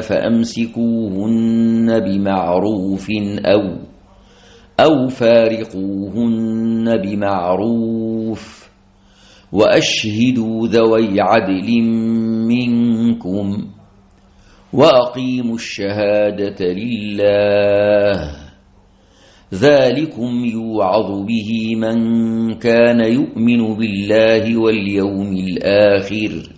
فأمسكوهن بمعروف أو أو فارقوهن بمعروف وأشهدوا ذوي عدل منكم وأقيموا الشهادة لله. ذلكم يوعظ به من كان يؤمن بالله واليوم الآخر.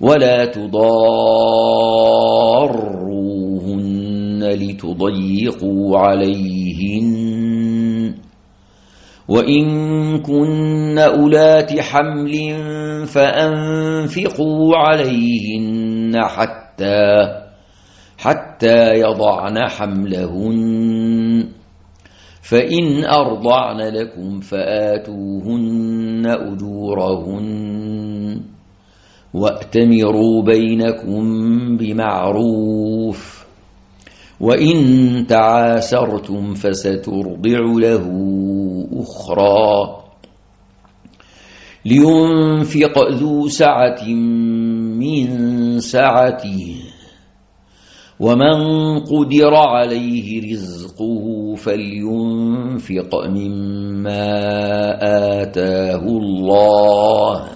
ولا تضاروهن لتضيقوا عليهن. وإن كن أولات حمل فأنفقوا عليهن حتى حتى يضعن حملهن. فإن أرضعن لكم فآتوهن أجورهن. وأتمروا بينكم بمعروف. وإن تعاسرتم فسترضع له أخرى. لينفق ذو سعة من سعته. ومن قدر عليه رزقه فلينفق مما آتاه الله.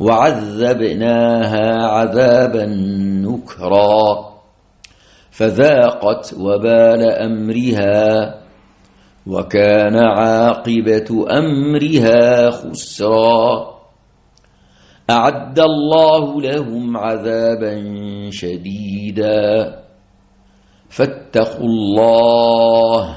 وعذبناها عذابا نكرا. فذاقت وبال أمرها وكان عاقبة أمرها خسرا. أعد الله لهم عذابا شديدا. فاتقوا الله